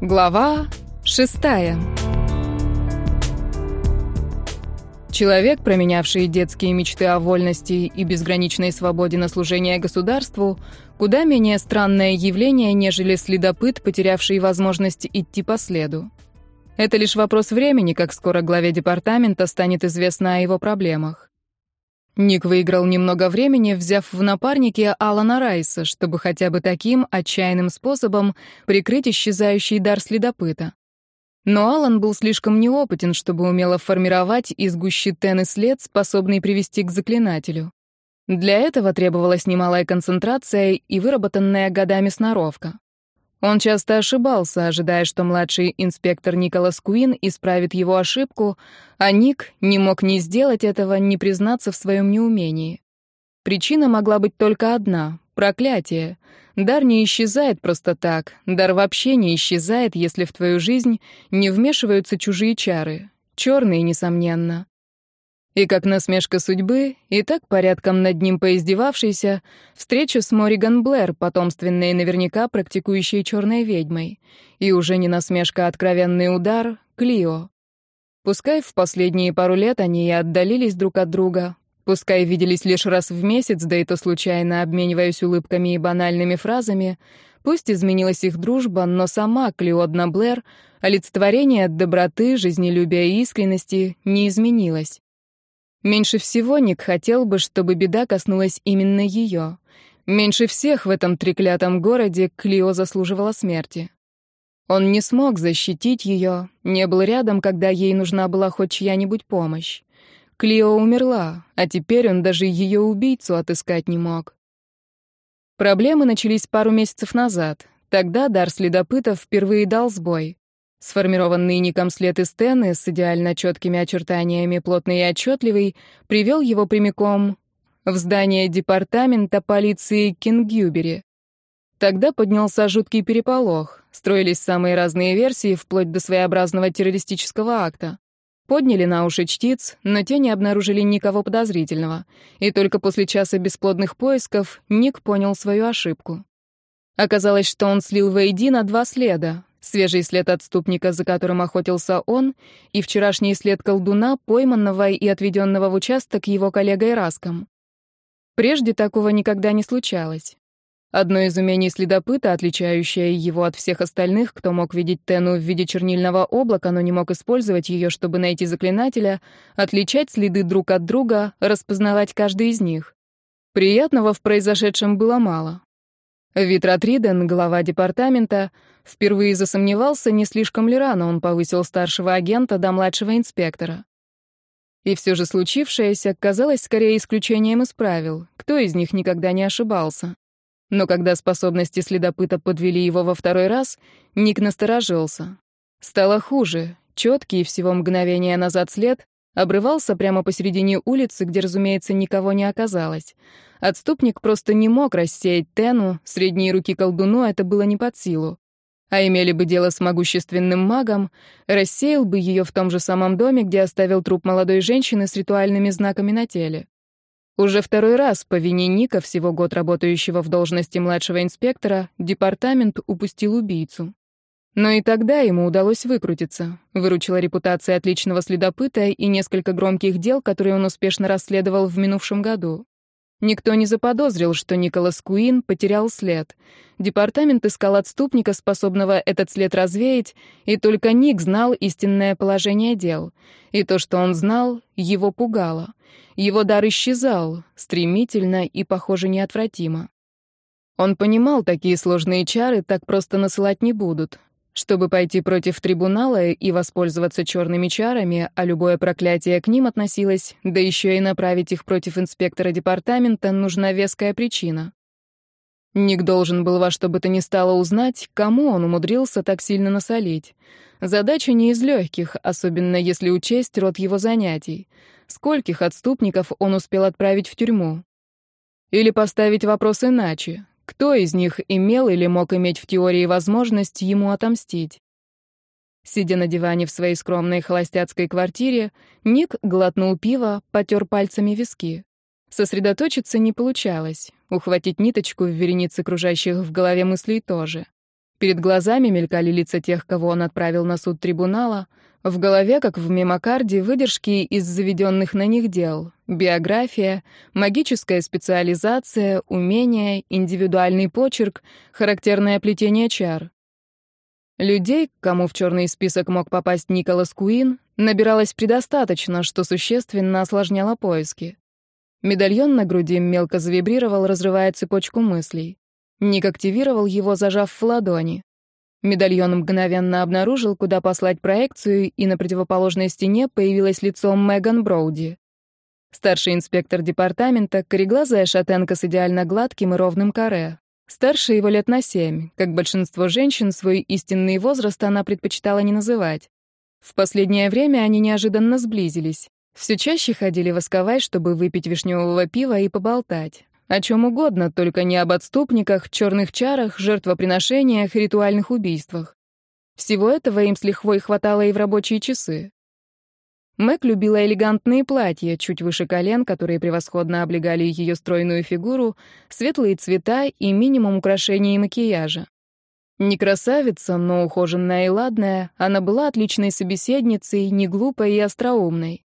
Глава шестая. Человек, променявший детские мечты о вольности и безграничной свободе на служение государству, куда менее странное явление, нежели следопыт, потерявший возможность идти по следу. Это лишь вопрос времени, как скоро главе департамента станет известно о его проблемах. Ник выиграл немного времени, взяв в напарники Алана Райса, чтобы хотя бы таким отчаянным способом прикрыть исчезающий дар следопыта. Но Алан был слишком неопытен, чтобы умело формировать из гущи тены след, способный привести к заклинателю. Для этого требовалась немалая концентрация и выработанная годами сноровка. Он часто ошибался, ожидая, что младший инспектор Николас Куин исправит его ошибку, а Ник не мог ни сделать этого, ни признаться в своем неумении. Причина могла быть только одна — проклятие. Дар не исчезает просто так, дар вообще не исчезает, если в твою жизнь не вмешиваются чужие чары. Черные, несомненно. И как насмешка судьбы, и так порядком над ним поиздевавшийся, встреча с Мориган Блэр, потомственной наверняка практикующей черной ведьмой. И уже не насмешка, а откровенный удар — Клио. Пускай в последние пару лет они и отдалились друг от друга, пускай виделись лишь раз в месяц, да и то случайно обмениваясь улыбками и банальными фразами, пусть изменилась их дружба, но сама Клиодна Блэр, олицетворение доброты, жизнелюбия и искренности, не изменилась. Меньше всего Ник хотел бы, чтобы беда коснулась именно ее. Меньше всех в этом треклятом городе Клио заслуживала смерти. Он не смог защитить ее, не был рядом, когда ей нужна была хоть чья-нибудь помощь. Клио умерла, а теперь он даже ее убийцу отыскать не мог. Проблемы начались пару месяцев назад. Тогда дар следопытов впервые дал сбой. Сформированный Ником след из стены с идеально четкими очертаниями, плотный и отчетливый, привел его прямиком в здание департамента полиции Кингюбери. Тогда поднялся жуткий переполох. Строились самые разные версии, вплоть до своеобразного террористического акта. Подняли на уши чтиц, но те не обнаружили никого подозрительного. И только после часа бесплодных поисков Ник понял свою ошибку. Оказалось, что он слил воедино два следа, Свежий след отступника, за которым охотился он, и вчерашний след колдуна, пойманного и отведенного в участок его коллегой Раском. Прежде такого никогда не случалось. Одно из умений следопыта, отличающее его от всех остальных, кто мог видеть Тену в виде чернильного облака, но не мог использовать ее, чтобы найти заклинателя, отличать следы друг от друга, распознавать каждый из них. Приятного в произошедшем было мало. Витратриден, глава департамента, впервые засомневался, не слишком ли рано он повысил старшего агента до младшего инспектора. И все же случившееся казалось скорее исключением из правил, кто из них никогда не ошибался. Но когда способности следопыта подвели его во второй раз, Ник насторожился. Стало хуже. Четкий всего мгновения назад след обрывался прямо посередине улицы, где, разумеется, никого не оказалось. Отступник просто не мог рассеять Тену, средние руки колдуну это было не под силу. А имели бы дело с могущественным магом, рассеял бы ее в том же самом доме, где оставил труп молодой женщины с ритуальными знаками на теле. Уже второй раз по вине Ника, всего год работающего в должности младшего инспектора, департамент упустил убийцу. Но и тогда ему удалось выкрутиться. Выручила репутация отличного следопыта и несколько громких дел, которые он успешно расследовал в минувшем году. Никто не заподозрил, что Николас Куин потерял след. Департамент искал отступника, способного этот след развеять, и только Ник знал истинное положение дел. И то, что он знал, его пугало. Его дар исчезал, стремительно и, похоже, неотвратимо. Он понимал, такие сложные чары так просто насылать не будут. Чтобы пойти против трибунала и воспользоваться черными чарами, а любое проклятие к ним относилось, да еще и направить их против инспектора департамента, нужна веская причина. Ник должен был во что бы то ни стало узнать, кому он умудрился так сильно насолить. Задача не из легких, особенно если учесть род его занятий. Скольких отступников он успел отправить в тюрьму? Или поставить вопрос иначе. Кто из них имел или мог иметь в теории возможность ему отомстить? Сидя на диване в своей скромной холостяцкой квартире, Ник глотнул пиво, потер пальцами виски. Сосредоточиться не получалось, ухватить ниточку в веренице кружащих в голове мыслей тоже. Перед глазами мелькали лица тех, кого он отправил на суд трибунала, в голове, как в мемокарде, выдержки из заведенных на них дел, биография, магическая специализация, умения, индивидуальный почерк, характерное плетение чар. Людей, кому в черный список мог попасть Николас Куин, набиралось предостаточно, что существенно осложняло поиски. Медальон на груди мелко завибрировал, разрывая цепочку мыслей. Ник активировал его, зажав в ладони. Медальон мгновенно обнаружил, куда послать проекцию, и на противоположной стене появилось лицо Меган Броуди. Старший инспектор департамента, кореглазая шатенка с идеально гладким и ровным каре. Старше его лет на семь. Как большинство женщин, свой истинный возраст она предпочитала не называть. В последнее время они неожиданно сблизились. Все чаще ходили восковать, чтобы выпить вишневого пива и поболтать. О чем угодно, только не об отступниках, черных чарах, жертвоприношениях, ритуальных убийствах. Всего этого им с лихвой хватало и в рабочие часы. Мэг любила элегантные платья, чуть выше колен, которые превосходно облегали ее стройную фигуру, светлые цвета и минимум украшений и макияжа. Не красавица, но ухоженная и ладная, она была отличной собеседницей, не глупой и остроумной.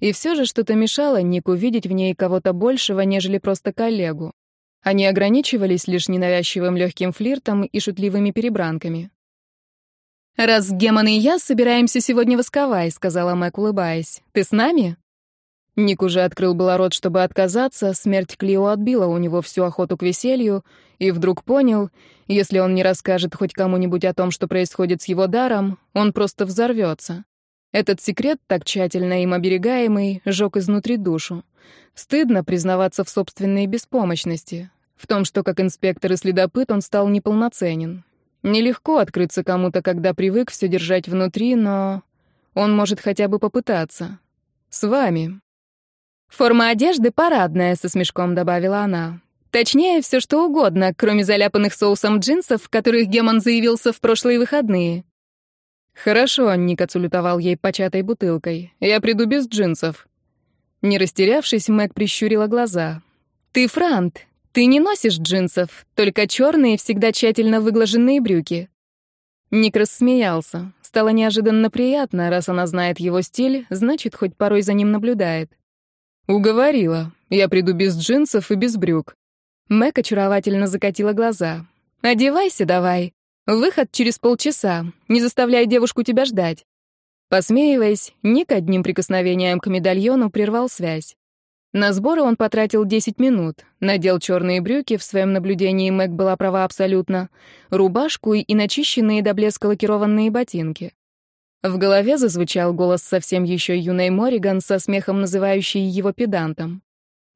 И все же что-то мешало Нику видеть в ней кого-то большего, нежели просто коллегу. Они ограничивались лишь ненавязчивым легким флиртом и шутливыми перебранками. «Раз Гемон и я собираемся сегодня в Асковай», — сказала Мэг, улыбаясь. «Ты с нами?» Ник уже открыл было рот, чтобы отказаться, смерть Клио отбила у него всю охоту к веселью, и вдруг понял, если он не расскажет хоть кому-нибудь о том, что происходит с его даром, он просто взорвется. Этот секрет, так тщательно им оберегаемый, жёг изнутри душу. Стыдно признаваться в собственной беспомощности, в том, что как инспектор и следопыт он стал неполноценен. Нелегко открыться кому-то, когда привык все держать внутри, но он может хотя бы попытаться. С вами. Форма одежды парадная, со смешком добавила она. Точнее, все что угодно, кроме заляпанных соусом джинсов, в которых Гемон заявился в прошлые выходные. Хорошо, Ник отсулютовал ей початой бутылкой. Я приду без джинсов. Не растерявшись, Мэг прищурила глаза. Ты франт, ты не носишь джинсов, только черные, всегда тщательно выглаженные брюки. Ник рассмеялся. Стало неожиданно приятно, раз она знает его стиль, значит, хоть порой за ним наблюдает. Уговорила. Я приду без джинсов и без брюк. Мэг очаровательно закатила глаза. «Одевайся давай. Выход через полчаса. Не заставляй девушку тебя ждать». Посмеиваясь, Ник одним прикосновением к медальону прервал связь. На сборы он потратил 10 минут. Надел черные брюки, в своем наблюдении Мэг была права абсолютно, рубашку и начищенные до блеска лакированные ботинки. В голове зазвучал голос совсем еще юной Мориган со смехом, называющей его педантом.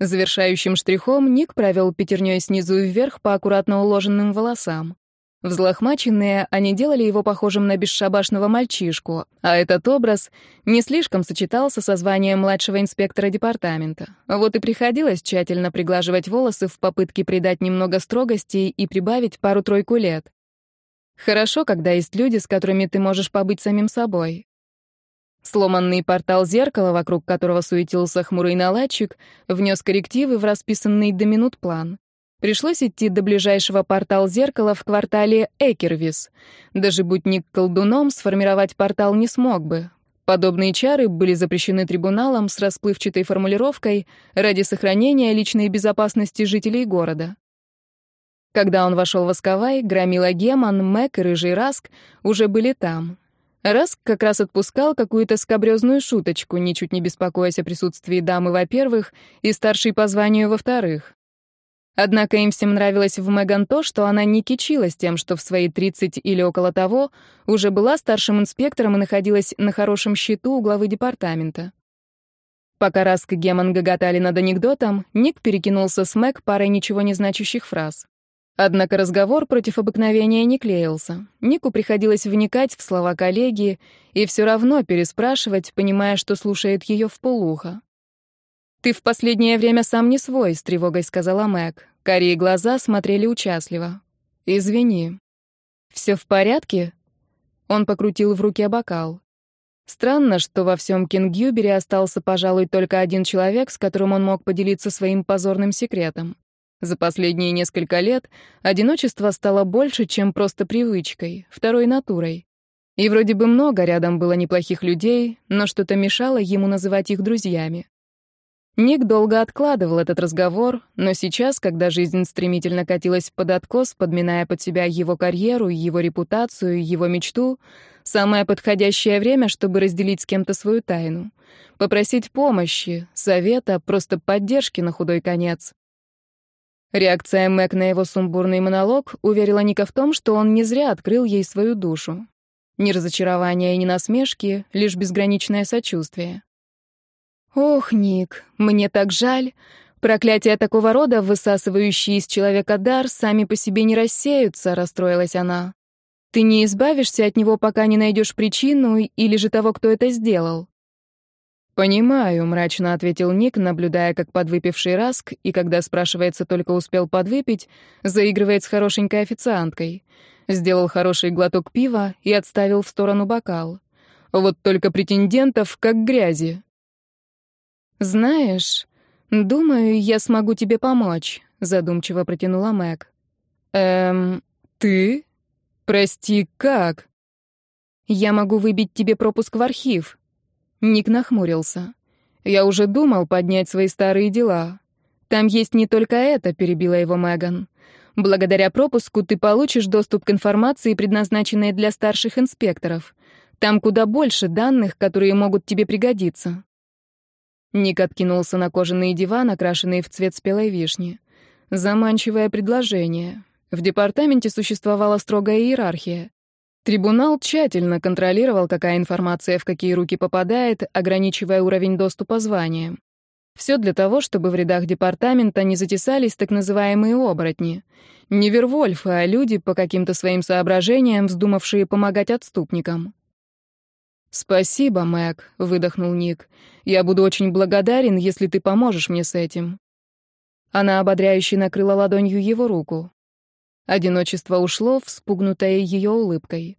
Завершающим штрихом Ник провел пятерней снизу вверх по аккуратно уложенным волосам. Взлохмаченные, они делали его похожим на бесшабашного мальчишку, а этот образ не слишком сочетался со званием младшего инспектора департамента. Вот и приходилось тщательно приглаживать волосы в попытке придать немного строгости и прибавить пару-тройку лет. Хорошо, когда есть люди, с которыми ты можешь побыть самим собой. Сломанный портал зеркала, вокруг которого суетился хмурый наладчик, внес коррективы в расписанный до минут план. Пришлось идти до ближайшего портал зеркала в квартале Экервис. Даже будь Ник колдуном, сформировать портал не смог бы. Подобные чары были запрещены трибуналом с расплывчатой формулировкой ради сохранения личной безопасности жителей города. Когда он вошел в Асковай, Громила Гемон, Мэк и Рыжий Раск уже были там. Раск как раз отпускал какую-то скобрёзную шуточку, ничуть не беспокоясь о присутствии дамы, во-первых, и старшей по званию, во-вторых. Однако им всем нравилось в Меган то, что она не кичилась тем, что в свои 30 или около того уже была старшим инспектором и находилась на хорошем счету у главы департамента. Пока Раск и Гемон гоготали над анекдотом, Ник перекинулся с Мэг парой ничего не значащих фраз. Однако разговор против обыкновения не клеился. Нику приходилось вникать в слова коллеги и все равно переспрашивать, понимая, что слушает ее в полухо. «Ты в последнее время сам не свой», — с тревогой сказала Мэг. Карие глаза смотрели участливо. «Извини». «Все в порядке?» Он покрутил в руке бокал. Странно, что во всем Кингюбере остался, пожалуй, только один человек, с которым он мог поделиться своим позорным секретом. За последние несколько лет одиночество стало больше, чем просто привычкой, второй натурой. И вроде бы много рядом было неплохих людей, но что-то мешало ему называть их друзьями. Ник долго откладывал этот разговор, но сейчас, когда жизнь стремительно катилась под откос, подминая под себя его карьеру, его репутацию, его мечту, самое подходящее время, чтобы разделить с кем-то свою тайну. Попросить помощи, совета, просто поддержки на худой конец. Реакция Мэг на его сумбурный монолог уверила Ника в том, что он не зря открыл ей свою душу. Ни разочарования и ни насмешки, лишь безграничное сочувствие. «Ох, Ник, мне так жаль. Проклятия такого рода, высасывающие из человека дар, сами по себе не рассеются», — расстроилась она. «Ты не избавишься от него, пока не найдешь причину или же того, кто это сделал». «Понимаю», — мрачно ответил Ник, наблюдая, как подвыпивший Раск, и когда спрашивается, только успел подвыпить, заигрывает с хорошенькой официанткой. Сделал хороший глоток пива и отставил в сторону бокал. Вот только претендентов как грязи. «Знаешь, думаю, я смогу тебе помочь», — задумчиво протянула Мэг. «Эм, ты? Прости, как?» «Я могу выбить тебе пропуск в архив». Ник нахмурился. «Я уже думал поднять свои старые дела. Там есть не только это», — перебила его Меган. «Благодаря пропуску ты получишь доступ к информации, предназначенной для старших инспекторов. Там куда больше данных, которые могут тебе пригодиться». Ник откинулся на кожаный диван, окрашенный в цвет спелой вишни. Заманчивое предложение. В департаменте существовала строгая иерархия. Трибунал тщательно контролировал, какая информация в какие руки попадает, ограничивая уровень доступа званиям. Все для того, чтобы в рядах департамента не затесались так называемые оборотни. Не Вервольфы, а люди, по каким-то своим соображениям, вздумавшие помогать отступникам. «Спасибо, Мэг», — выдохнул Ник. «Я буду очень благодарен, если ты поможешь мне с этим». Она ободряюще накрыла ладонью его руку. Одиночество ушло, вспугнутое ее улыбкой.